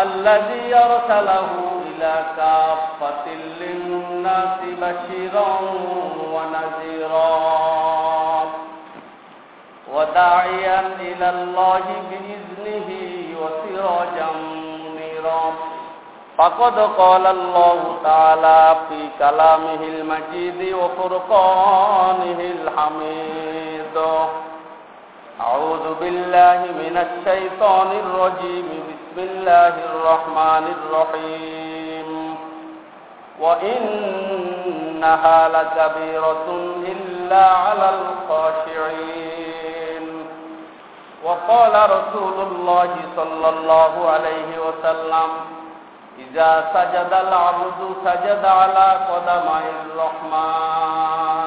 الذي أرسله إلى كافة للناس بشيرا ونذيرا وداعيا إلى الله بإذنه وسراجا منيرا فقد قال الله تعالى في كلامه المجيد وفرقانه الحميد أعوذ بالله من الشيطان الرجيم. بسم الله الرحمن الرحيم. وإنها لكبيرة إلا على الخاشعين. وقال رسول الله صلى الله عليه وسلم إذا سجد العبد سجد على قدمي الرحمن.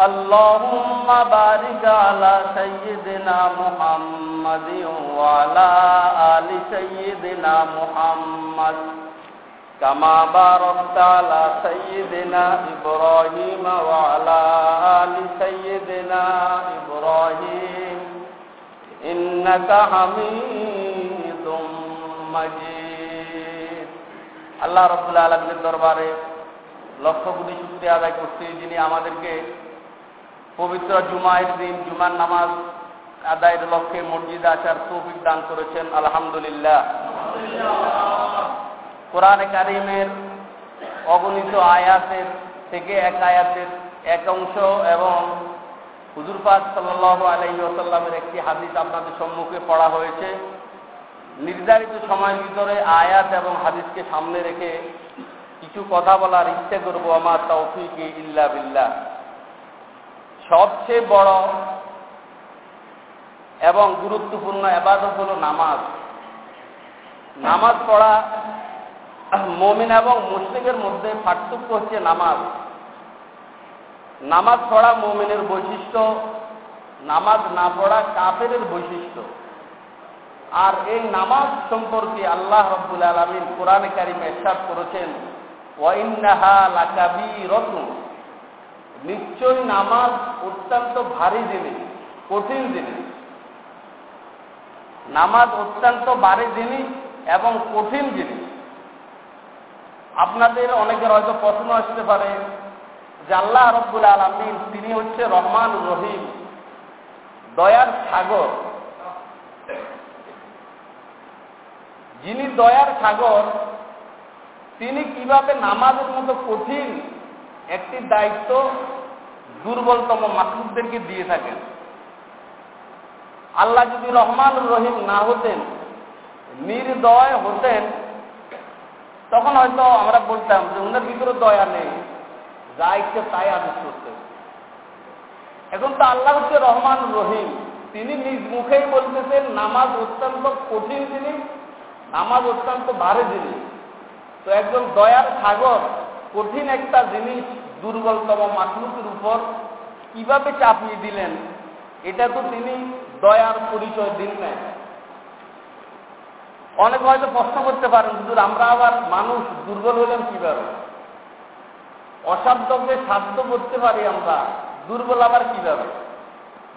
اللهم بارك على سيدنا محمد وعلى آل سيدنا محمد كما باركت على سيدنا إبراهيم وعلى آل سيدنا إبراهيم إنك حميد مجيد الله رب العالمين দরবারে লক্ষ কোটি শুক্রিয়া আদায় করছি যিনি আমাদেরকে পবিত্র জুমায়ের দিন, জুমার নামাজ আদায়ের লক্ষ্যে মসজিদে আসার তৌফিক দান করেছেন, আলহামদুলিল্লাহ। কোরআনে কারিমের অগণিত আয়াতের থেকে এক আয়াতের এক অংশ এবং হুজুর পাক সাল্লাহ আলহি একটি হাদিস আপনাদের সম্মুখে পড়া হয়েছে। নির্ধারিত সময়ের ভিতরে আয়াত এবং হাদিসকে সামনে রেখে কিছু কথা বলার ইচ্ছে করব, আমার তৌফিকে ইল্লা বিল্লাহ। সবচেয়ে বড় এবং গুরুত্বপূর্ণ এবাদত হল নামাজ। নামাজ পড়া মমিন এবং মুসলিমের মধ্যে পার্থক্য হচ্ছে নামাজ। নামাজ পড়া মমিনের বৈশিষ্ট্য, নামাজ না পড়া কাফের বৈশিষ্ট্য। আর এই নামাজ সম্পর্কে আল্লাহ রব্বুল আলমিন কোরআনে কারিম এরশাদ করেছেন ওয়াইন্নাহা লাকাবি রত্ন নিশ্চয়ই নামাজ অত্যন্ত ভারী জিনিস, কঠিন জিনিস। নামাজ অত্যন্ত ভারী জিনিস এবং কঠিন জিনিস। আপনাদের অনেকের হয়তো প্রশ্ন আসতে পারে যে আল্লাহ রব্বুল আলমিন তিনি হচ্ছে রহমান রহিম, দয়ার সাগর। যিনি দয়ার সাগর, তিনি কীভাবে নামাজের মতো কঠিন একটি দায়িত্ব দুর্বলতম মাকলুকদেরকে দিয়ে থাকেন। আল্লাহ যদি রহমান রহিম না হতেন, নির্দয় হতেন, তখন হয়তো আমরা বলতাম যে উনার ভিতরে দয়া নেই, যা ইচ্ছে তাই আদেশ করতে এখন তো আল্লাহ হচ্ছে রহমান রহিম। তিনি নিজ মুখেই বলতেছেন, নামাজ অত্যন্ত কঠিন জিনিস নামাজ অত্যন্ত ভারী জিনিস তো একজন দয়ার সাগর, কঠিন একটা জিনিস দুর্বলতম মাকলুকের উপর কীভাবে চাপিয়ে দিলেন এটা তো তিনি দয়ার পরিচয় দিন নাই। অনেক হয়তো প্রশ্ন করতে পারেন হুজুর আমরা আবার মানুষ দুর্বল হলেন কীভাবে? অসাধ্যকে সাধ্য করতে পারি আমরা, দুর্বল আবার কীভাবে?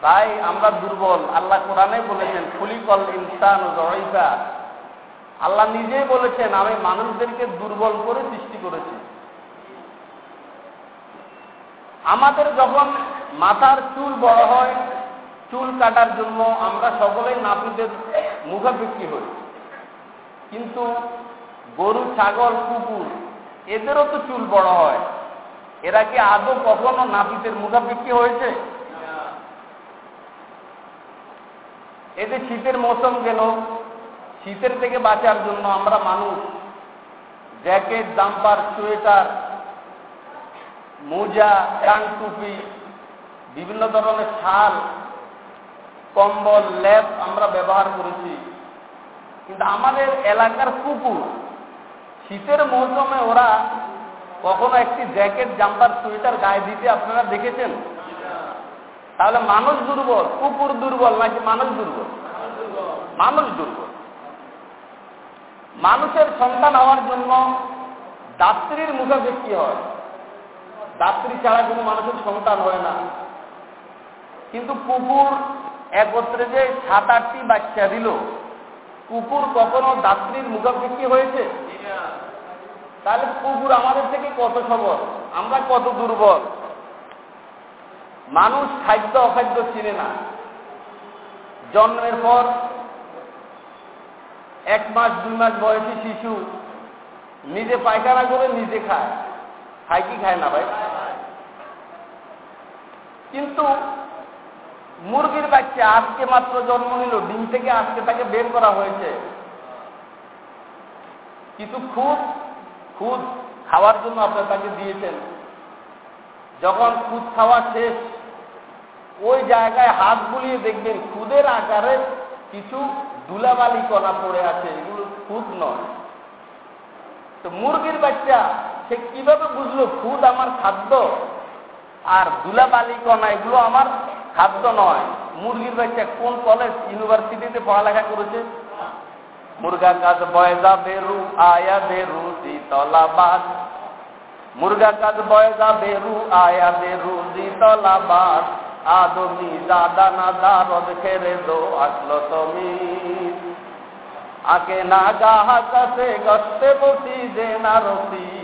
ভাই, আমরা দুর্বল, আল্লাহ কোরআনে বলেছেন ফুলিকল ইনসান রইকা আল্লাহ নিজেই বলেছেন, আমি মানুষদেরকে দুর্বল করে সৃষ্টি করেছি। আমাদের যখন মাথার চুল বড় হয়, চুল কাটার জন্য আমরা সকলেই নাপিতের মুখাপেক্ষি হই কিন্তু গরু, ছাগল, কুকুর, এদেরও তো চুল বড় হয়। এরা কি আদৌ কখনো নাপিতের মুখাপেক্ষি হয়েছে? এতে শীতের মৌসুম গেল, শীতের থেকে বাঁচার জন্য আমরা মানুষ জ্যাকেট, জাম্পার, সোয়েটার মোজা, কান টুপি, বিভিন্ন ধরনের শাল, কম্বল ল্যাপ আমরা ব্যবহার করেছি। কিন্তু আমাদের এলাকার কুকুর, শীতের মৌসুমে ওরা কখনো একটি জ্যাকেট, জাম্পার, সোয়েটার গায়ে দিতে আপনারা দেখেছেন? তাহলে মানুষ দুর্বল, কুকুর দুর্বল নাকি মানুষ দুর্বল? মানুষ দুর্বল। মানুষের সন্তান হওয়ার জন্য দাত্রীর মুখাপেক্ষি হয়? দাত্রী ছাড়া কোনো মানুষের সন্তান হয় না। কিন্তু কুকুর একত্রে যে সাত, আটটি বাচ্চা দিল, কুকুর কখনো দাত্রীর মুখাপেক্ষি হয়েছে? তাহলে কুকুর আমাদের থেকে কত সবল? আমরা কত দুর্বল? মানুষ খাদ্য অখাদ্য চিনে না। জন্মের পর এক মাস, দুই মাস বয়সী শিশু নিজে পায়খানা করে নিজে খায়। খায় কি খায় না ভাই? কিন্তু মুরগির বাচ্চা আজকে মাত্র জন্ম নিল, ডিম থেকে আজকে তাকে বের করা হয়েছে। কিন্তু খুব খুদ খাওয়ার জন্য আপনার তাকে দিয়েছেন। যখন খুদ খাওয়া শেষ, ওই জায়গায় হাত বুলিয়ে দেখবেন খুদের আকারে কিছু দুলাবালি কণা পড়ে আছে, এগুলো খুদ নয়। তো মুরগির বাচ্চা সে কীভাবে বুঝলো, খুদ আমার খাদ্য? আর দুলাবালি কণা এগুলো আমার খাদ্য নয়। মুরগির বাচ্চা কোন কলেজ ইউনিভার্সিটিতে পড়ালেখা করেছে? মুরগা কাজ বয়জা বেরু, আয়া বেরু তলাবাদ। মুরগা কাজ বয়জা বেরু, আয়া বেরু তলাবাদ। আদমি দাদা না দারদ খেরে দো আসলো তুমি। আকে না গাহা কাছে গস্তে বসি যে না রসি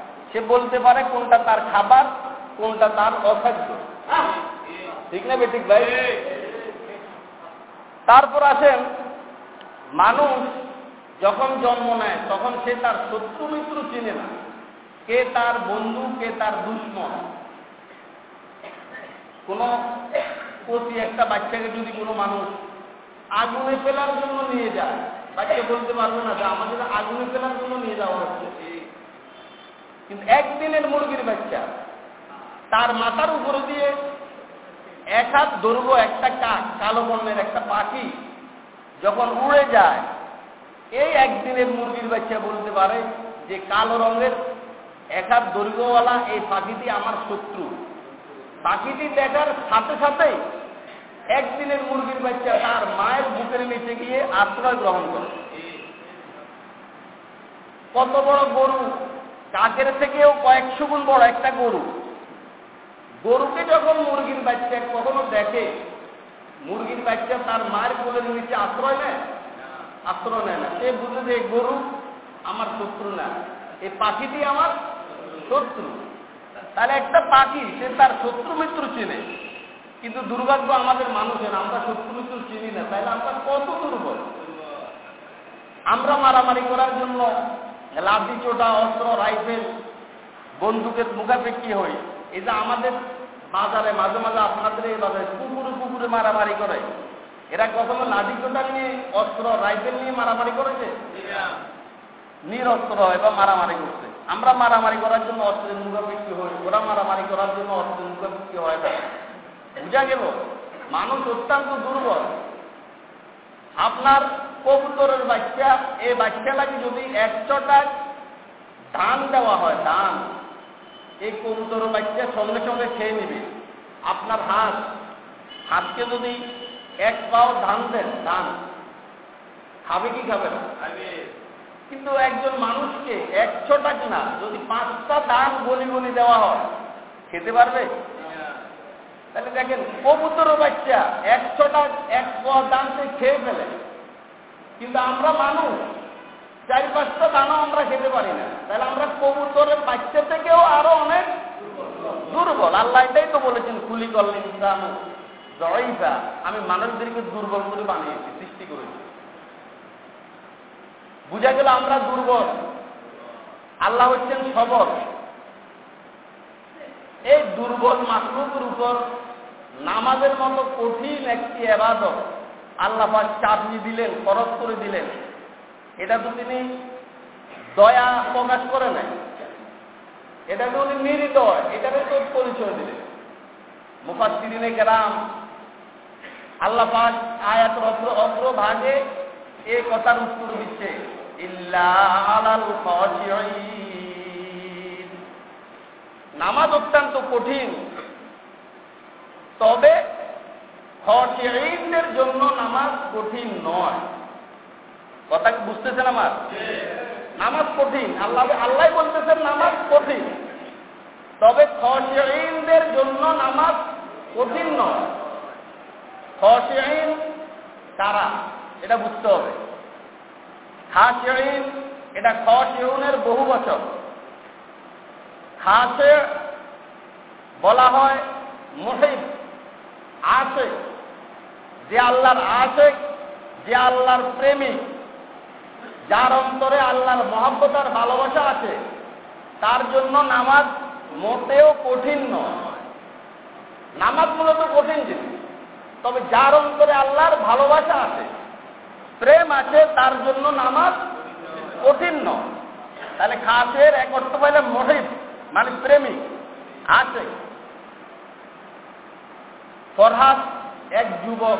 সে বলতে পারে কোনটা তার খাবার, কোনটা তার অখাদ্য ঠিক না বেঠিক ভাই? তারপর আসেন, মানুষ যখন জন্ম নেয়, তখন সে তার শত্রু মিত্র চিনে না। কে তার বন্ধু, কে তার দুশ্মন। কোন প্রতি একটা বাচ্চাকে যদি কোনো মানুষ আগুনে ফেলার জন্য নিয়ে যায়, বাচ্চা বলতে পারবে না যে আমাদের আগুনে ফেলার জন্য নিয়ে যাওয়া হচ্ছে। কিন্তু একদিনের মুরগির বাচ্চা, তার মাথার উপরে দিয়ে এক হাত দৈর্ঘ্য একটা কাক, কালো বর্ণের একটা পাখি, যখন উড়ে যায়, এই একদিনের মুরগির বাচ্চা বলতে পারে যে কালো রঙের এক হাত দৈর্ঘ্যওয়ালা এই পাখিটি আমার শত্রু। পাখিটি দেখার সাথে সাথেই একদিনের মুরগির বাচ্চা তার মায়ের বুকের নিচে গিয়ে আশ্রয় গ্রহণ করে। কত বড় গরু কাকের থেকেও কয়েকশো গুণ বড় একটা গরু। গরুকে যখন মুরগির বাচ্চা কখনো দেখে, মুরগির বাচ্চা তার মায়ের কোলের নিচে আশ্রয় নেয়? আশ্রয় নেয় না। সে বুঝে যে গরু আমার শত্রু না। এই পাখিটি আমার শত্রু? তাহলে একটা পাখি, সে তার শত্রু মিত্র চিনে। কিন্তু দুর্ভাগ্য আমাদের মানুষের, আমরা শত্রু মিত্র চিনি না। তাহলে আমরা কত দুর্বল? আমরা মারামারি করার জন্য লাঠি চোটা, অস্ত্র, রাইফেল, বন্দুকের মুখাপেক্ষি হই। এই যে আমাদের বাজারে মাঝে মাঝে আপনাদের এই বাজারে কুকুরে কুকুরে মারামারি করে। এরা কখনো লাঠি চোটা নিয়ে, অস্ত্র, রাইফেল নিয়ে মারামারি করেছে? নিরস্ত্র বা মারামারি করছে। আমরা মারামারি করার জন্য অস্ত্রের মুখাপেক্ষি হই, ওরা মারামারি করার জন্য অস্ত্রের মুখাপেক্ষি হয় না। বুঝা গেল? মানুষ অত্যন্ত দুর্বল। আপনার কবুতরের বাচ্চা এই বাচ্চাটাকে যদি একশোটা ধান দেওয়া হয় ধান এই কবুতরের বাচ্চা সঙ্গে সঙ্গে খেয়ে নেবে। আপনার হাঁস হাঁসকে যদি এক পাও ধান দেন ধান খাবে কি খাবে না? কিন্তু একজন মানুষকে একশোটা কিনা যদি পাঁচটা ধান গলি গলি দেওয়া হয় খেতে পারবে? তাহলে দেখেন, কবুতর বাচ্চা একশোটা এক দান সে খেয়ে ফেলে। কিন্তু আমরা মানুষ, চার পাঁচটা দানও আমরা খেতে পারি না। তাহলে আমরা কবুতরের বাচ্চা থেকেও আরও অনেক দুর্বল। আল্লাহ এটাই তো বলেছেন কুলি করলেন ইসলাম জয়িতা আমি মানুষদেরকে দুর্বল করে বানিয়েছি, সৃষ্টি করেছি। বুঝা গেল আমরা দুর্বল। আল্লাহ হচ্ছেন সবল। এই দুর্বল মাসলুকের উপর নামাজের মতো কঠিন একটি এবাদত আল্লাহ চাপনি দিলেন খরচ করে দিলেন। এটা তো তিনি দয়া প্রকাশ করে নাই। এটা তো উনি নির্দয় এটাকে তো পরিচয় দিলেন। মুফাসিরিনে গ্রাম আল্লাহ পাক আয়াত অগ্র অগ্রভাগে এই কথার উত্তর দিচ্ছে নামাজ অত্যন্ত কঠিন। তবে খসিনের জন্য নামাজ কঠিন নয়। কথা বুঝতেছেন আমার? নামাজ কঠিন। আল্লাহ আল্লাহ বলতেছেন নামাজ কঠিন। তবে খসিনদের জন্য নামাজ কঠিন নয়। খসিন কারা? এটা বুঝতে হবে। খাসিন এটা খসিউনের বহু বছর খাসে বলা হয় মুহিব আছে যে আল্লাহর আছে যে আল্লাহর প্রেমিক যার অন্তরে আল্লাহর মহব্বতার ভালোবাসা আছে, তার জন্য নামাজ মোটেও কঠিন নয়। নামাজ মূলত কঠিন জিনিস। তবে যার অন্তরে আল্লাহর ভালোবাসা আছে, প্রেম আছে, তার জন্য নামাজ কঠিন নয়। তাহলে খাসের এক অর্থ পাইলে মহিব। মানে প্রেমিক, আছে। ফরহাদ, এক যুবক।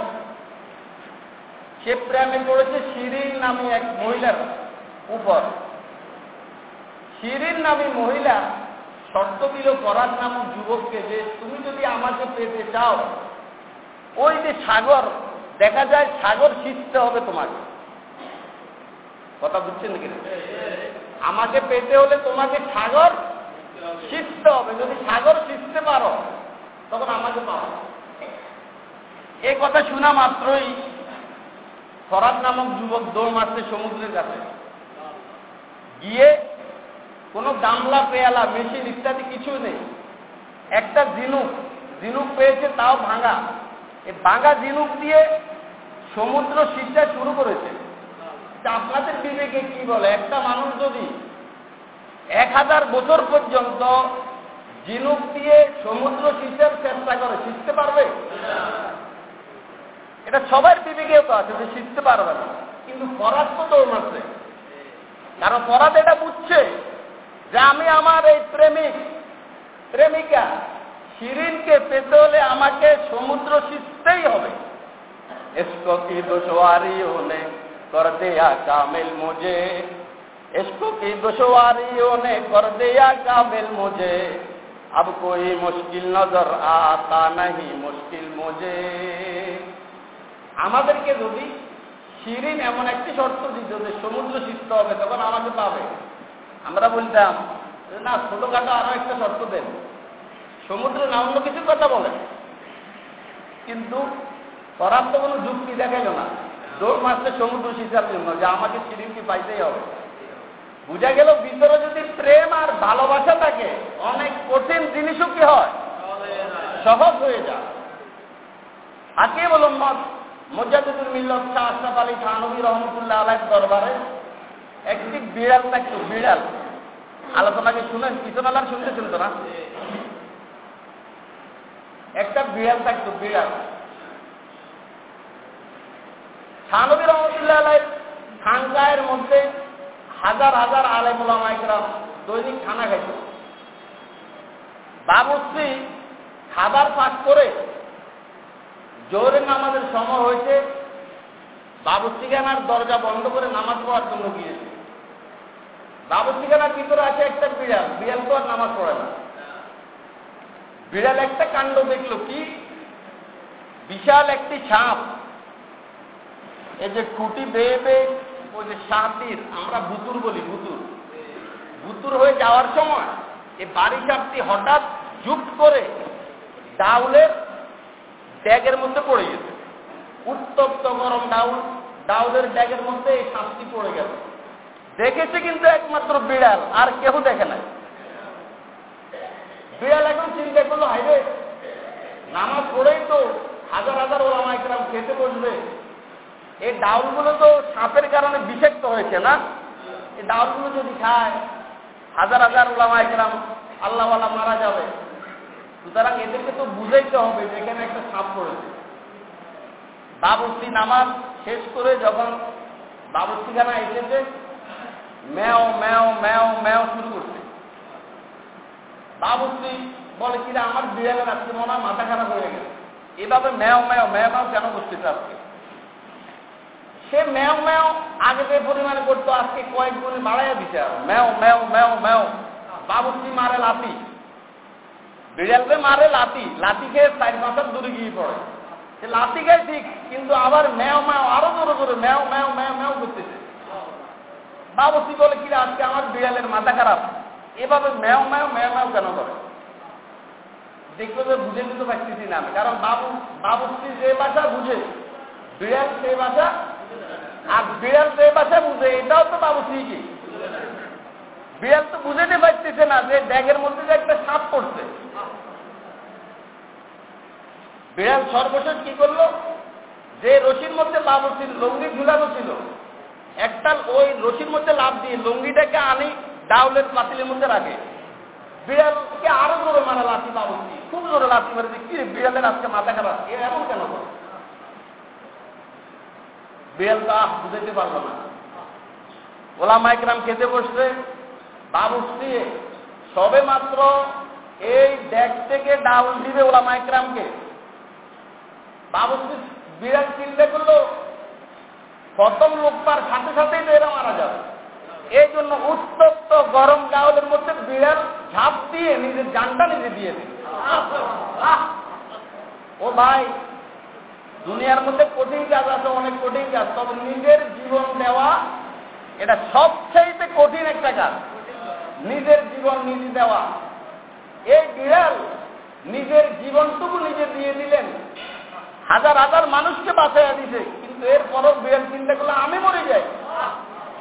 সে প্রেমে পড়েছে শিরিন নামে এক মহিলার উপর। শিরিন নামে মহিলা শর্ত দিল, ফরহাদ নামক যুবককে যে, তুমি যদি আমাকে পেতে চাও, ওই যে সাগর, দেখা যায় সাগর শিখতে হবে তোমাকে। কথা বুঝছেন নাকি? আমাকে পেতে হলে তোমাকে সাগর শিখতে হবে। যদি সাগর শিখতে পারো, তখন আমাকে পাও। এই কথা শোনা মাত্রই ফরাদ নামক যুবক দৌড় মারছে সমুদ্রের কাছে গিয়ে কোনো গামলা, পেয়ালা, মেশিন ইত্যাদি কিছু নেই। একটা জিনুক জিনুক পেয়েছে, তাও ভাঙা। এই ভাঙা জিনুক দিয়ে সমুদ্র শিক্ষা শুরু করেছে। আপনাদের বিবেকে কি বলে? একটা মানুষ যদি এক হাজার বছর পর্যন্ত জিনুক দিয়ে সমুদ্র শীতের চেষ্টা করে শিখতে পারবে? এটা সবার বিবেকেও তো আছে যে শিখতে পারবে না। কিন্তু পরাজ তো দৌড়াচ্ছে কারণ পরাজ এটা বুঝছে যে আমি আমার এই প্রেমিক, প্রেমিকা শিরিনকে পেতে হলে আমাকে সমুদ্র শিখতেই হবে। এসকি কি দোষওয়ারি হলে করতে আকামেল মজে इसको की दुश्वारियों ने कर दिया कामिल मुझे अब कोई मुश्किल नजर आता नहीं मुश्किल मुझे আমাদেরকে যদি শিরিন এমন একটি শর্ত দিত যে সমুদ্র শিখতে হবে তখন আমাকে পাবে আমরা বলতাম না ছোটখাটো আরো একটা শর্ত দেন সমুদ্রে না অন্য কিছু কথা বলেন কিন্তু করার তো কোনো যুক্তি দেখাইল না দৌড় মারছে সমুদ্র শিখার জন্য যে আমাকে সিরিমকে পাইতেই হবে বুঝা গেল ভিতরে যদি প্রেম আর ভালোবাসা থাকে, অনেক কঠিন জিনিসও কি হয়? সহজ হয়ে যায়। আকে বলো মত মজাদুল মিল্লত শাহ আশরাফ আলী থানবী রহমতুল্লাহ আলাই দরবারে একটি বিড়াল থাকতো বিড়াল? আলোচনাকে শুনেন? পিছনালার শুনতে শুনতো না। একটা বিড়াল থাকতো বিড়াল? থানবী রহমতুল্লাহ আলাই খানগায়ের মধ্যে হাজার হাজার আলেমুলামা একরাম দৈনিক খানা খাইত বাবুশ্রী খাবার পাক করে জোহরের নামাজের সময় হয়েছে বাবুসিখানার দরজা বন্ধ করে নামাজ পড়ার জন্য গিয়েছে। বাবুসিখানার ভিতরে আছে একটা বিড়াল বিড়াল তো আর নামাজ পড়ে না। বিড়াল একটা কাণ্ড দেখল কি? বিশাল একটি সাপ। এই যে খুঁটি বেয়ে বেয়ে ওই যে সাপটির, আমরা ভুতুর বলি, ভুতুর। ভুতুর হয়ে যাওয়ার সময় এই বাড়ি সাপটি হঠাৎ জুট করে ডাউলের ড্যাগের মধ্যে পড়ে গেছে। উত্তপ্ত গরম ডাউল, ডাউলের ড্যাগের মধ্যে এই সাপটি পড়ে গেল দেখেছে কিন্তু একমাত্র বিড়াল, আর কেউ দেখে নাই। বিড়াল এখন চিন্তা করল হাইরে নামাজ পড়েই তো হাজার হাজার ওলামা একরাম খেতে বসবে। এই ডাউলগুলো তো সাপের কারণে বিষাক্ত হয়েছে না? এই ডাউলগুলো যদি খায়, হাজার হাজার ওলামা একরাম আল্লাহওয়ালা মারা যাবে। সুতরাং এদেরকে তো বুঝাইতে হবে যে এখানে একটা সাপ পড়েছে। বাবুর্চি নামাজ শেষ করে যখন বাবুর্চিখানা এসেছে, ম্যাও ম্যাও ম্যাও ম্যাও শুরু করছে। বাবুর্চি বলে কিনা আমার বিড়ালের আজকে মনে হয় মাথা খারাপ হয়ে গেছে। এভাবে ম্যাও ম্যাও ম্যাও ম্যাও কেন করতেছে আজকে? সে ম্যাও ম্যাও, আগে যে পরিমাণে করতো, আজকে কয়েক গুণে বাড়াইয়া দিছে আর। ম্যাও ম্যাও ম্যাও ম্যাও। বাবুর্চি মারে লাতি বিড়ালকে মারে লাতি লাতি খেয়ে চার মাসের দূরে গিয়ে পড়ে। সে লাতি খেয়ে ঠিক, কিন্তু আবার ম্যাও ম্যাও, আরও জোরে জোরে ম্যাও ম্যাও ম্যাও ম্যাও করতেছে। বাবুসি বলে কি আজকে আমার বিড়ালের মাথা খারাপ? এভাবে ম্যাও ম্যাও ম্যাও ম্যাও কেন করে? দেখল যে বুঝে নিতে পারতেছি না কারণ বাবু বাবুসি যে ভাষা বুঝে, বিড়াল সেই ভাষা আর বিড়াল যে ভাষা বুঝে, এটাও তো বাবুসি কি বিড়াল তো বুঝেতে পারতেছে না যে ব্যাগের মধ্যে যে একটা সাপ পড়ছে। বিড়াল সর্বশেষ কি করল? যে রশির মধ্যে বাবুসির লঙ্গি ঝুলানো ছিল। একটা ওই রশির মধ্যে লাভ দিয়ে লুঙ্গিটাকে আনি ডাউলের পাতিলের মধ্যে রাখে। বিড়ালকে আরও জোরে মারা লাঠি বাবুসি খুব জোরে লাঠি মারে কি বিড়ালের আজকে মাথা খারাপ? এ এমন কেন করে বিড়াল তো আহ বুঝাইতে পারল না। ওলা মাইকরাম খেতে বসছে বাবুসি সবে মাত্র এই ডেক থেকে ডাউল দিবে ওলা মাইকরামকে বাবুসি বিড়াল চিন্তা করল, প্রথম লোকটার সাথে সাথেই তো এরা মারা যাবে। এই জন্য উত্তপ্ত গরম গাওয়ালের মধ্যে বিড়াল ঝাঁপ দিয়ে নিজের জানটা নিজে দিয়ে দিল। ও ভাই দুনিয়ার মধ্যে কঠিন কাজ আছে, অনেক কঠিন কাজ, তবে নিজের জীবন দেওয়া এটা সবচেয়ে কঠিন একটা কাজ। নিজের জীবন নিজে দেওয়া। এই বিড়াল নিজের জীবনটুকু নিজে দিয়ে দিলেন। হাজার হাজার মানুষকে বাঁচাইয়া দিছে, কিন্তু এরপরও বিড়াল চিন্তা করলে, আমি মরে যাই।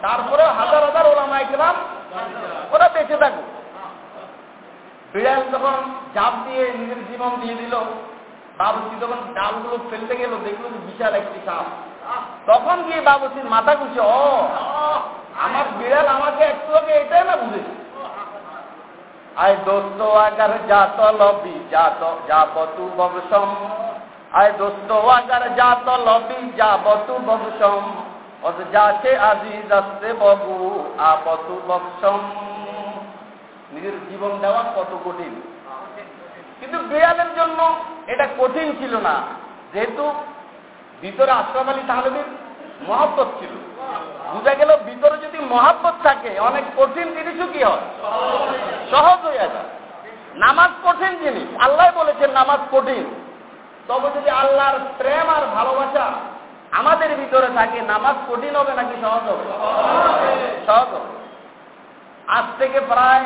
তারপরে হাজার হাজার ওলামাই গেলাম ওরা বেঁচে থাকুক। বিড়াল যখন জাপ দিয়ে নিজের জীবন দিয়ে দিল বাবুসি যখন ডালগুলো ফেলতে গেল, দেখল যে বিশাল একটি সাপ। তখন গিয়ে বাবুসির মাথা খুশি ও, আমার বিড়াল আমাকে একটু আগে এটাই না বুঝেছে? আয় দোস্ত, আগার জাত লবি জাত যাব তু ববসম আয় দোস্ত, আগার জাত লবি যাব তু ববসম অত যাচ্ছে আজিজ আসতে ববু আপতু ববসম নিজের জীবন দেওয়া কত কঠিন? কিন্তু বিড়ালের জন্য এটা কঠিন ছিল না। যেহেতু ভিতরে আশরাফ আলী তাহলেবির মহাব্বত ছিল। বুঝা গেল ভিতরে যদি মহাব্বত থাকে, অনেক কঠিন জিনিসও কি হয়? সহজ হয়ে যায়। নামাজ কঠিন জিনিস। আল্লাহ বলেছেন নামাজ কঠিন। তবে যদি আল্লাহর প্রেম আর ভালোবাসা আমাদের ভিতরে থাকে, নামাজ কঠিন হবে নাকি সহজ হবে? সহজ হবে। আজ থেকে প্রায়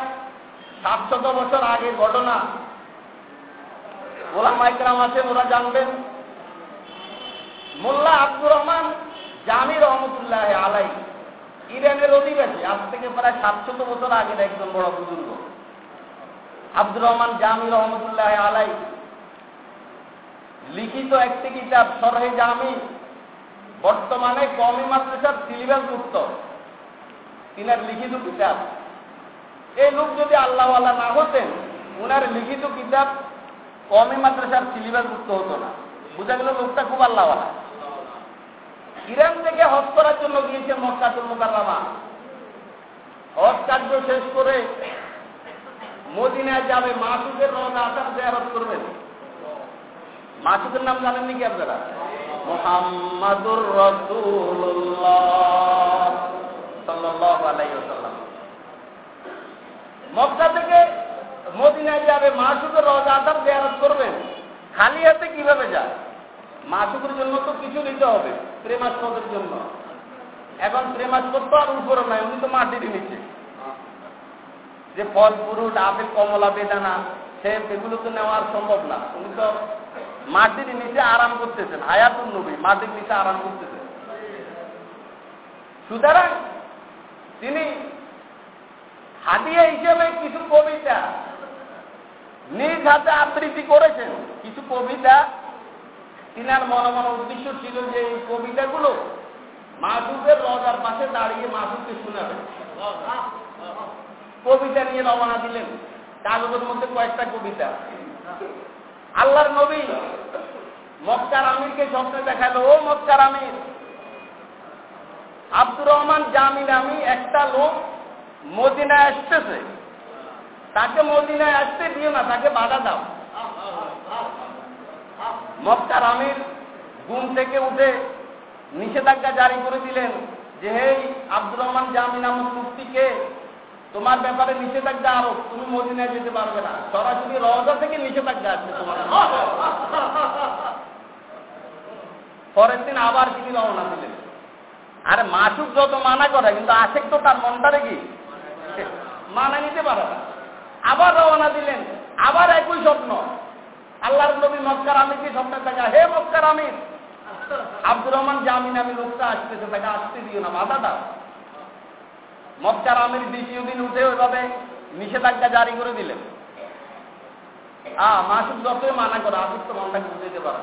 সাতশত বছর আগে ঘটনা ওরা মাইকরাম আছেন ওরা জানবেন। মোল্লা আব্দুর রহমান জামি রহমতুল্লাহ আলাই, ইরানের অধিবাসী, আজ থেকে প্রায় সাতশত বছর আগের একজন বড় বুজুর্গ। আব্দুর রহমান জামি রহমতুল্লাহ আলাই লিখিত একটি কিতাব সরহে জামি, বর্তমানে কমি মাদ্রাসার সিলেবাস মুক্ত। তিনার লিখিত কিতাব। এই লোক যদি আল্লাহ আল্লাহ না হতেন, উনার লিখিত কিতাব কমই মাদ্রাসার সিলেবাস মুক্ত হতো না। বুঝা গেল লোকটা খুব আল্লাহওয়ালা। ইরান থেকে হজ করার জন্য গিয়েছে মক্কাতুল মোকাররামা। হজ কার্য শেষ করে মদিনায় যাবে, মাসুদের রওনা আসার জেয়ারত করবেন। মাসুকের নাম জানেন নাকি আপনারা? মোহাম্মদুর রসুল্লাহ সাল্লাহ আলাইসাল্লাম মক্কা থেকে মদিনায় যাবে মাসুকের রজা আদার দেয়ারত করবেন খালি হাতে কীভাবে যায়? মাসুকের জন্য তো কিছু দিতে হবে প্রেমাস্পদের জন্য। এখন প্রেমাস্পদ তো আর উপরে নাই, উনি তো মাটির নিচে। যে ফল, ফুরুট, আপেল, কমলা, বেদানা সে এগুলো তো নেওয়া সম্ভব না। উনি তো মাটির নিচে আরাম করতেছেন হায়াতুল নবী, মাটির নিচে আরাম করতেছেন। সুতরাং তিনি হাদিয়া হিসেবে কিছু কবিতা নিজ হাতে আবৃত্তি করেছেন। কিছু কবিতা, তিনার মনে মনে উদ্দেশ্য ছিল যে এই কবিতাগুলো মাসুদের রজার পাশে দাঁড়িয়ে মাসুদকে শোনাবেন। কবিতা নিয়ে রওনা দিলেন। কাগজের মধ্যে কয়েকটা কবিতা আল্লাহর নবী মক্কার আমিরকে স্বপ্নে দেখাল, ও মক্কার আমির, আব্দুর রহমান জামিন আমি একটা লোক মদিনা আসতেছে। তাকে মদিনায় আসতে দিও না, তাকে বাধা দাও। মক্কার আমির ঘুম থেকে উঠে নিষেধাজ্ঞা জারি করে দিলেন যে, হেই, আব্দুর রহমান জামি নামক মুক্তিকে তোমার ব্যাপারে নিষেধাজ্ঞা আরোপ, তুমি মদিনায় যেতে পারবে না। সরাসরি রওজা থেকে নিষেধাজ্ঞা আছে তোমার পরের দিন আবার তিনি রওনা দিলেন। আরে মাসুক যত মানা করে, কিন্তু আশেক তো তার মনটারে কি? মানা নিতে পারে না। আবার রওনা দিলেন, আবার একই স্বপ্ন। আল্লাহর নবী মক্কার আমিরকে স্বপ্নে দেখা হে মক্কার আমির! আব্দুর রহমান জামিন আমি লোকটা আসতেছে তাকে আসতে দিও না বাধা দাও মক্কার আমির দ্বিতীয় দিন উঠে ওইভাবে নিষেধাজ্ঞা জারি করে দিলেন। আ মাসুক যতই মানা করে আসিক তো মনটাকে বুঝাইতে পারে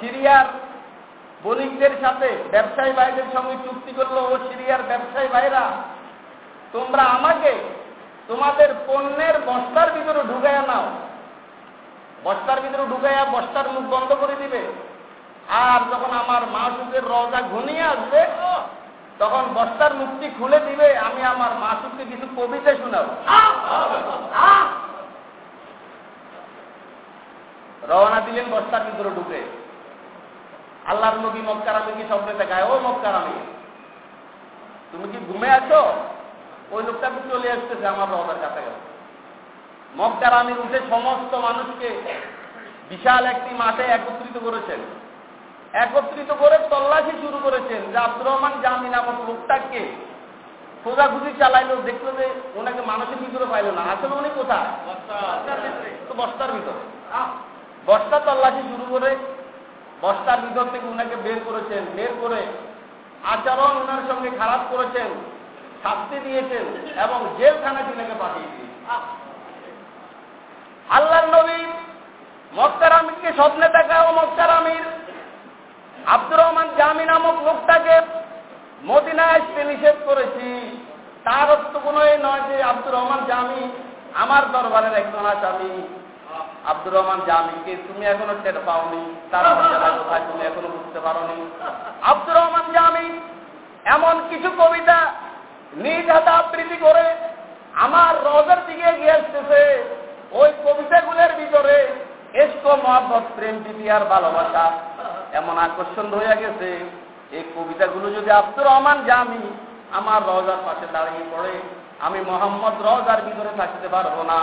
সিরিয়ার বণিকদের সাথে ব্যবসায়ী ভাইদের সঙ্গে চুক্তি করল, ও সিরিয়ার ব্যবসায়ী ভাইরা, তোমরা আমাকে তোমাদের পণ্যের বস্তার ভিতরে ঢুকাইয়া নাও। বস্তার ভিতরে ঢুকাইয়া বস্তার মুখ বন্ধ করে দিবে। আর যখন আমার মাসুকের রজা ঘনিয়ে আসবে, তখন বস্তার মুক্তি খুলে দিবে, আমি আমার মাসুককে কিছু কবিতা শোনাবো। রওনা দিলেন বস্তার ভিতরে ঢুকে। আল্লাহর নবী মক্কার আমি কি স্বপ্নে দেখায়? ও মক্কার আমি তুমি কি ঘুমে আছো? ওই লোকটা তো চলে আসতেছে, আমার রওনার কাছাকাছি মক্কার আমি উঠে সমস্ত মানুষকে বিশাল একটি মাঠে একত্রিত করেছেন। একত্রিত করে তল্লাশি শুরু করেছেন যে আব্দুর রহমান জামি নামক লোকটাকে খোঁজাখুঁজি চালাইলো, দেখল যে ওনাকে মানুষের ভিতরে পাইলো না। আসলে উনি কোথায়? তো বস্তার ভিতরে। বস্তা তল্লাশি শুরু করে বস্তার ভিতর থেকে উনাকে বের করেছেন। বের করে আচরণ ওনার সঙ্গে খারাপ করেছেন। শাস্তি দিয়েছেন এবং জেলখানা তিনাকে পাঠিয়ে দিয়েছেন। আল্লাহর নবী মক্কার আমিরকে স্বপ্নে দেখা ও মক্কার আমির আব্দুর রহমান জামি নামক লোকটাকে মদিনায় আসতে নিষেধ করেছি। তার অর্থ কোনো এই নয় যে আব্দুর রহমান জামি আমার দরবারের একজন আসামি। আব্দুর রহমান জামিকে তুমি এখনও টের পাওনি, তার তুমি এখনও বুঝতে পারোনি। আব্দুর রহমান জামি এমন কিছু কবিতা নিজ হাতে আবৃত্তি করে আমার রজের দিকে গিয়ে আসতেছে। ওই কবিতাগুলোর ভিতরে এস্ক মহাব্বত, প্রেম আর ভালোবাসা। এমন আকর্ষণ হয়ে গেছে। এই কবিতাগুলো যদি আব্দুর রহমান জামি আমার রজার পাশে দাঁড়িয়ে পড়ে, আমি মোহাম্মদ রজার ভিতরে থাকতে পারব না।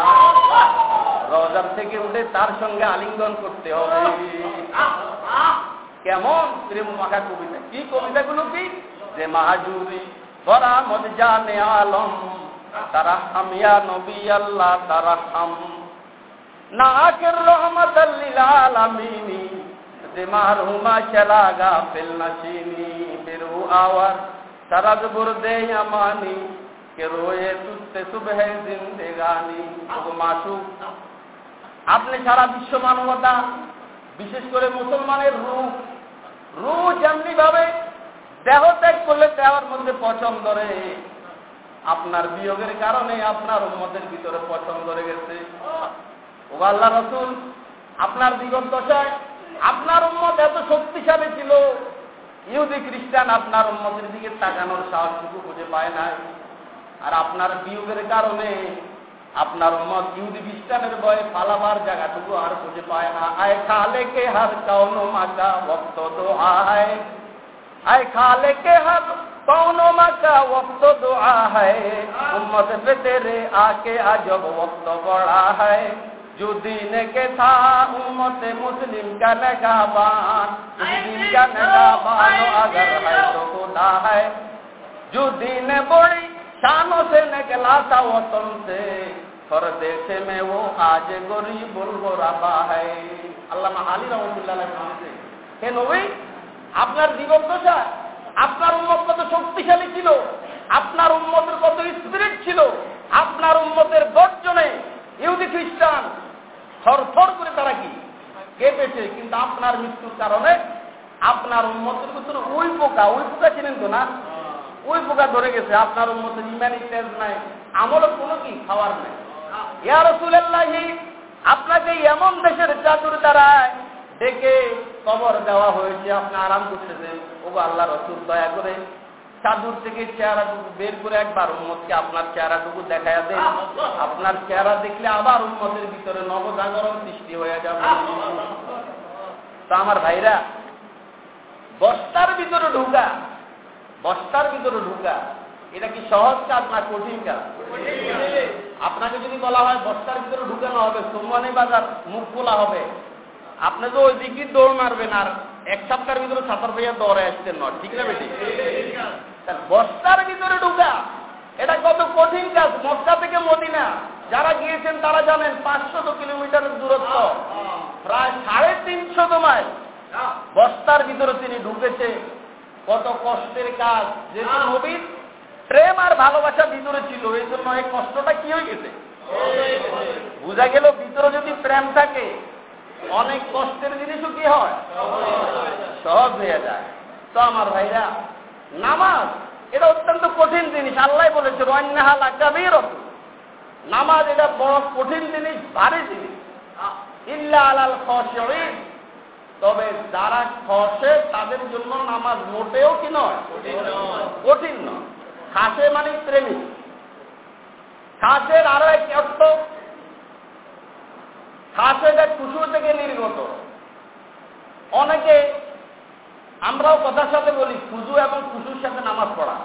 রজার থেকে উঠে তার সঙ্গে আলিঙ্গন করতে হবে। কেমন প্রেম মাখা কবিতা। কি কবিতাগুলো কি? যে মাহাজুরি বরা মদ জানে আলম, তারা হামিয়া নবী আল্লাহ, তারা হাম। নাকের রহমত আলামিনী, যে মারহুমা চলাগা ফিল নশিনী বেরু আওয়ার সরগ বুরদে আমানি, কে রোয়ে তুতে সুবহ জিন্দেগানি। মাসু আপনি সারা বিশ্ব মানবতা, বিশেষ করে মুসলমানের রূপ রূপ যেমনি ভাবে দেহ ত্যাগ করলে দেওয়ার মধ্যে পছন্দ রে। আপনার বিয়োগের কারণে আপনার উন্মতের ভিতরে পছন্দ গেছে। ও আল্লাহ রসুল, আপনার বিগত দশায় আপনার উন্মত এত শক্তিশালী ছিল, ইহুদি খ্রিস্টান আপনার উন্মতের দিকে তাকানোর সাহসটুকু খুঁজে পায় না আর আপনার বিয়োগের কারণে আপনার উম্মত ইহুদি খ্রিস্টানের বয়ে ফালাবার জায়গাটুকু আর খুঁজে পায় না। আয় খালে কে হার কাউনো মাকা ভক্ত তো আয়। খালে কে হার कौनो मका वक्त दुआ है उम्मत पे तेरे आके अजब वक्त बड़ा है जो दीन के था उम्मत मुस्लिम का नगाबान मुस्लिम का नगाबान अगर है तो खुदा है जो दीन बड़ी शानों से निकला था वो तुमसे परदेश में वो आज गरीब गोराबा है আল্লামা আলী রহমতুল্লাহ হে নবী আপনার দিবসদশা আপনার উন্মত কত শক্তিশালী ছিল, আপনার উন্মতের কত স্পিরিট ছিল, আপনার উন্মতের গর্জনে ইহুদি খ্রিস্টান থর করে তারা কি কেঁপেছে, কিন্তু আপনার মৃত্যুর কারণে আপনার উন্মতের ভিতরে ওই পোকা উই পোকা ছিলেন তো না? ওই পোকা ধরে গেছে, আপনার উন্মতের তেজ নাই আমলও কোনো কি খাওয়ার নেই। ইয়া রসুল্লাহি আপনাকে এমন দেশের চাদুর দ্বারায় ডেকে কবর দেওয়া হয়েছে, আপনি আরাম করতেছেন। ও আল্লাহ রসুল, দয়া করে চাদুর থেকে চেহারাটুকু বের করে একবার উন্মতকে আপনার চেহারাটুকু দেখায় দেন। আপনার চেহারা দেখলে আবার উন্মতের ভিতরে নবজাগরণ সৃষ্টি হয়ে যাবে। তা আমার ভাইরা, বস্তার ভিতরে ঢুকা, বস্তার ভিতরে ঢুকা, এটা কি সহজ কাজ না কঠিন কাজ? আপনাকে যদি বলা হয় বস্তার ভিতরে ঢুকানো হবে সোমবানি বাজার মুখ খোলা হবে আপনি তো ওই দিকে দৌড় মারবেন আর এক সপ্তাহের ভিতরে ছাতার ভাইয়া দৌড়ে আসতেন নয়, ঠিক না বেটি? বস্তার ভিতরে ঢুকা। এটা কত কঠিন কাজ, মক্কা থেকে মদিনা। যারা গিয়েছেন তারা জানেন পাঁচশত কিলোমিটারের দূরত্ব। প্রায় সাড়ে তিনশত মাইল। বস্তার ভিতরে তিনি ঢুকেছে। কত কষ্টের কাজ। যে নবীর প্রেম আর ভালোবাসা ভিতরে ছিল এই জন্য এই কষ্টটা কি হয়ে গেছে? বোঝা গেল ভিতরে যদি প্রেম থাকে অনেক কষ্টের জিনিসও কি হয়? সহজ হয়ে যায়। তো আমার ভাইরা নামাজ এটা অত্যন্ত কঠিন জিনিস। আল্লাহ বলেছে রন্যাহাল আকাবির নামাজ এটা বড় কঠিন জিনিস ভারী জিনিস। ইল্লা আলাল খসিন তবে যারা খসে তাদের জন্য নামাজ মোটেও কি নয়? কঠিন নয়। খাসে মানে প্রেমী খাসের আরও একটি অর্থ খাসেটা খুশু থেকে নির্গত। অনেকে আমরাও কথার সাথে বলি খুজু এবং খুশুর সাথে নামাজ পড়া।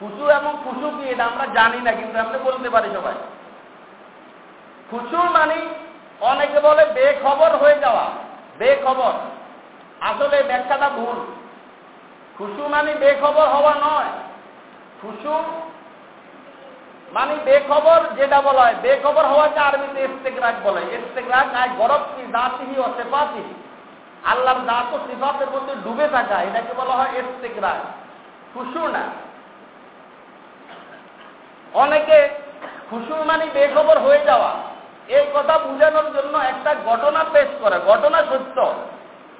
খুশু এবং খুশু কি, এটা আমরা জানি না, কিন্তু আমরা বলতে পারি সবাই। খুশুর মানে অনেকে বলে বেখবর হয়ে যাওয়া, বেখবর। আসলে ব্যাখ্যাটা ভুল। খুশু মানে বেখবর হওয়া নয়। খুশু মানে বেখবর যেটা বলা হয়, বেখবর হওয়াকে আরবিতে ইস্তেকরাক বলে। ইস্তেকরাক আয় গরব কি দাঁতিহি ও সেপাতিহি আল্লাহর দাঁত ও সিফাতের মধ্যে ডুবে থাকা, এটাকে বলা হয় ইস্তেকরাক খুশু না। অনেকে খুশু মানে বেখবর হয়ে যাওয়া। এই কথা বুঝানোর জন্য একটা ঘটনা পেশ করে, ঘটনা সত্য।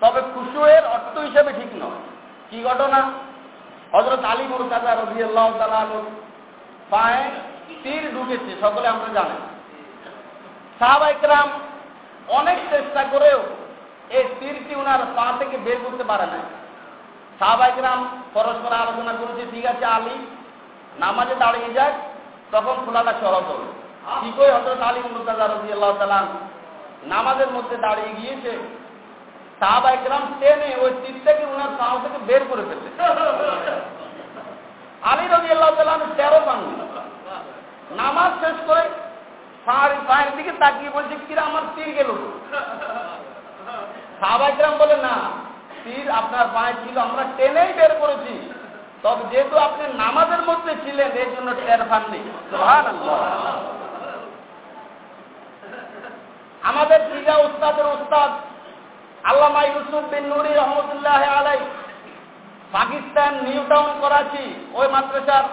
তবে খুশুয়ের অর্থ হিসেবে ঠিক নয়। কি ঘটনা? হজরত আলী মুরতাজা রবি আল্লাহ পায়ে তীর ঢুকেছে সকলে আমরা জানি। সাহাবাইকরাম অনেক চেষ্টা করেও এই তীরটি ওনার পা থেকে বের করতে পারে না সাহাবাইকরাম পরস্পর আলোচনা করেছে ঠিক আছে আলী নামাজে দাঁড়িয়ে যাক তখন খোলাটা সরব হবে। ঠিকই হজরত আলী মুরতাজা রবি আল্লাহ তালাম নামাজের মধ্যে দাঁড়িয়ে গিয়েছে। সাহাবাইকরাম টেনে ওই তীরটাকে ওনার পাও থেকে বের করে ফেলছে। আলী রবি আল্লাহ তালাম তেরো পাননি। নামাজ শেষ করে পায়ের দিকে তাকিয়ে বলছে কিরা আমার তীর গেল। সাহাবাইকরাম বলে, না তীর আপনার পায়ে ছিল, আমরা টেনেই বের করেছি। তবে যেহেতু আপনি নামাজের মধ্যে ছিলেন এই জন্য টের পাননি আমাদের প্রিয়া উস্তাদের উস্তাদ আল্লামা ইউসুফ বিন নুরি রহমতুল্লাহ আলাই পাকিস্তান নিউ টাউন করাচি, ওই মাদ্রাসার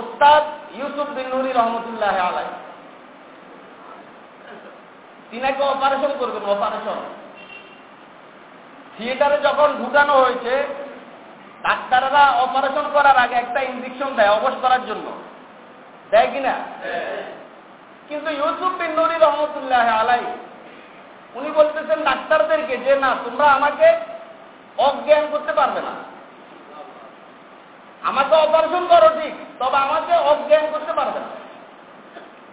উস্তাদ ইউসুফ বিন নুরি রহমতুল্লাহ আলাই তিনাকে অপারেশন করবেন অপারেশন থিয়েটারে যখন ঢুকানো হয়েছে, ডাক্তাররা অপারেশন করার আগে একটা ইঞ্জেকশন দেয় অবশ করার জন্য। দেয় কিনা? কিন্তু ইউসুফ বিন নুরি রহমতুল্লাহ আলাই উনি বলতেছেন, ডাক্তারদেরকে যে না, তোমরা আমাকে অজ্ঞান করতে পারবে না। আমাকে অপারেশন করো ঠিক, তবে আমাকে অজ্ঞান করতে পারবে না।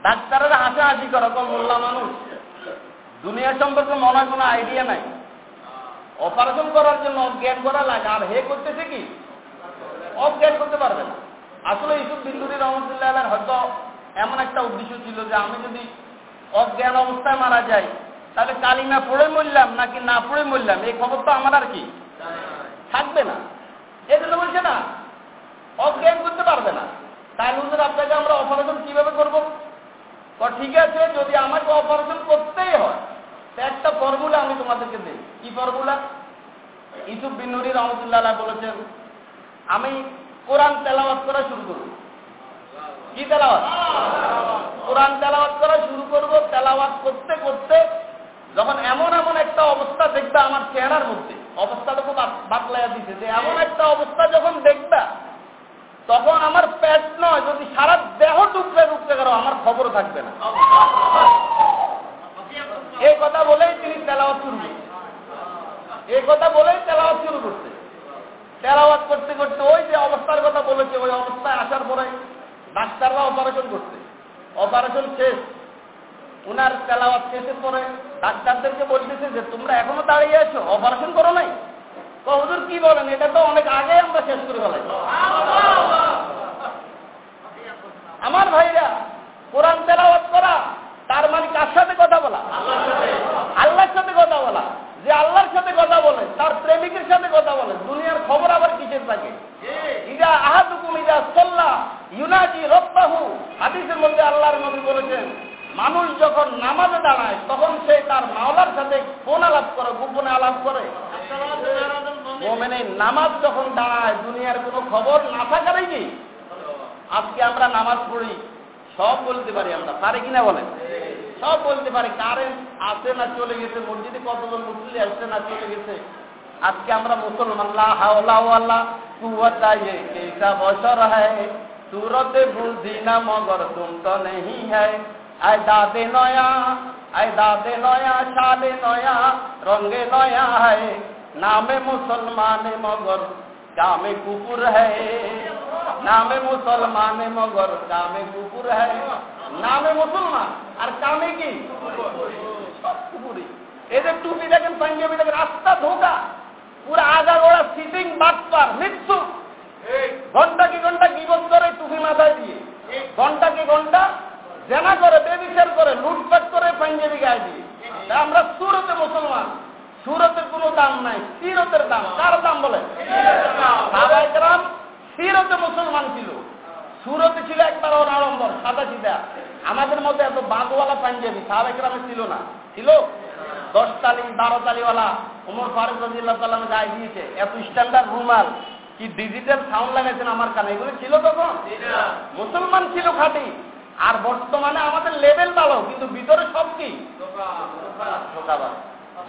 ডাক্তারের হাসাহাসি করে কম মোল্লা মানুষ। দুনিয়া সম্পর্কে মনে কোনো আইডিয়া নাই। অপারেশন করার জন্য অজ্ঞান করা লাগে, আর হে করতেছে কি? অজ্ঞান করতে পারবে না। আসলে ইসুফ বিন্দুরি রহমতুল্লাহ হয়তো এমন একটা উদ্দেশ্য ছিল যে আমি যদি অজ্ঞান অবস্থায় মারা যাই, তাহলে কালিমা পড়ে মরলাম নাকি না পড়ে মরলাম? এই খবর তো আমার আর কি? থাকবে না। এই জন্য বলছে না অজ্ঞান করতে পারবে না। তাহলে হুজুর, আপনাকে আমরা অপারেশন কীভাবে করব? ঠিক আছে, যদি আমাকে অপারেশন করতেই হয়, তো একটা ফর্মুলা আমি তোমাদেরকে দিই। কি ফর্মুলা ইসুফ বিন নুরি রহমতুল্লাহ বলেছেন, আমি কোরআন তেলাওয়াত করা শুরু করব। কি তেলাওয়াত? কোরআন তেলাওয়াত করা শুরু করব। তেলাওয়াত করতে করতে যখন এমন এমন একটা অবস্থা দেখবে আমার চেহারার মধ্যে অবস্থাটা খুব বাতলাইয়া দিছে, যে এমন একটা অবস্থা যখন দেখবা তখন আমার পেট নয়, যদি সারা দেহ টুকরে টুকরে করো, আমার খবর থাকবে না। এই কথা বলেই তিনি তেলাওয়াত শুরু এই কথা বলেই তেলাওয়াত শুরু করছে। তেলাওয়াত করতে করতে ওই যে অবস্থার কথা বলেছে, ওই অবস্থায় আসার পরে ডাক্তাররা অপারেশন করছে। অপারেশন শেষ। উনার তেলাওয়াত শেষের পরে ডাক্তারদেরকে বলতেছে যে, তোমরা এখনও দাঁড়িয়ে আছো? অপারেশন করো নাই? হুজুর কি বলেন? এটা তো অনেক আগে আমরা শেষ করে ফেলাই আমার ভাইরা, কোরআন তেলাওয়াত করা, তার মানে কার সাথে কথা বলা? আল্লাহর সাথে কথা বলা। যে আল্লাহর সাথে কথা বলে, তার প্রেমিকের সাথে কথা বলে, দুনিয়ার খবর আবার কিসের থাকে ইজা আহাদুকুম ইজা সল্লা ইউনাজি রব্বাহু। হাদিসের মধ্যে আল্লাহর নবী বলেছেন, মানুষ যখন নামাজে দাঁড়ায়, তখন সে তার মাওলার সাথে কোন আলাপ করে, গোপনে আলাপ করে। মোমেনে নামাজ যখন দাঁড়ায় দুনিয়ার কোনো খবর না থাকারই কি আজকে আমরা নামাজ পড়ি সব বলতে পারি আমরা পারে কিনা বলেন সব বলতে পারি কারেন্ট আসে না চলে গেছে মসজিদে কতজন মুসলি আসছে না চলে গেছে আজকে আমরা মুসলমান লা হাওলা ওয়ালা কুওয়াতা ये कैसा बशर है सूरत बुद्धि न मगर तुम तो नहीं है আয় দাদে নয়া আয় দাদে নয়া শালে নয়া রঙে নয়া है নামে মুসলমান মগর কামে কুকুর है নামে মুসলমান মগর কামে কুকুর है নামে মুসলমান আর কামে কি? কুকুরি এদের টুপি দেখেন পাঞ্জাবি দেখেন রাস্তা ধোকা। পুরো আগা গোড়া সিটিং বাটপার মৃত্যু ঘণ্টা কি ঘণ্টা কি করে টুপি মাথায় দিয়ে? ঘণ্টা কি ঘণ্টা? জেনা করে বেবিচার করে লুটপাট করে পাঞ্জাবি গায়ে দিয়ে। আমরা সুরতে মুসলমান। সুরতের কোনো দাম নাই, সিরতের দাম। কার দাম বলে? সাহাবাইকরাম সিরতে মুসলমান ছিল। সুরতে ছিল একবার ওর আড়ম্বর, সাদা সিধা। আমাদের মধ্যে এত বাঁধওয়ালা পাঞ্জাবি সাহাবাইকরামে ছিল না। ছিল? দশ তালি, বারো তালিওয়ালা। উমর ফারুক রাজিল্লাহ তাল্লাম গায়ে দিয়েছে। এত স্ট্যান্ডার্ড রুমাল। কি ডিজিটাল সাউন্ড লাগাইছেন আমার কানে? এগুলো ছিল তখন? মুসলমান ছিল খাঁটি। আর বর্তমানে আমাদের লেভেল ভালো, কিন্তু ভিতরে সব কি?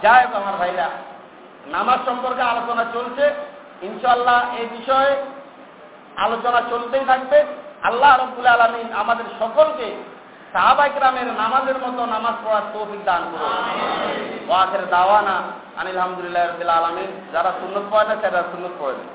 যাই আমার ভাইরা নামাজ সম্পর্কে আলোচনা চলছে। ইনশাল্লাহ এই বিষয়ে আলোচনা চলতেই থাকবে। আল্লাহ রব্বুল আলমিন আমাদের সকলকে সাহাবাইকরামের নামাজের মতো নামাজ পড়ার তৌফিক দান করুন। ওয়াখের দাওয়ানা আনিল আলহামদুলিল্লাহ রবিল আলমিন। যারা সুন্নত পড়ে না তারা সুন্নত পড়ে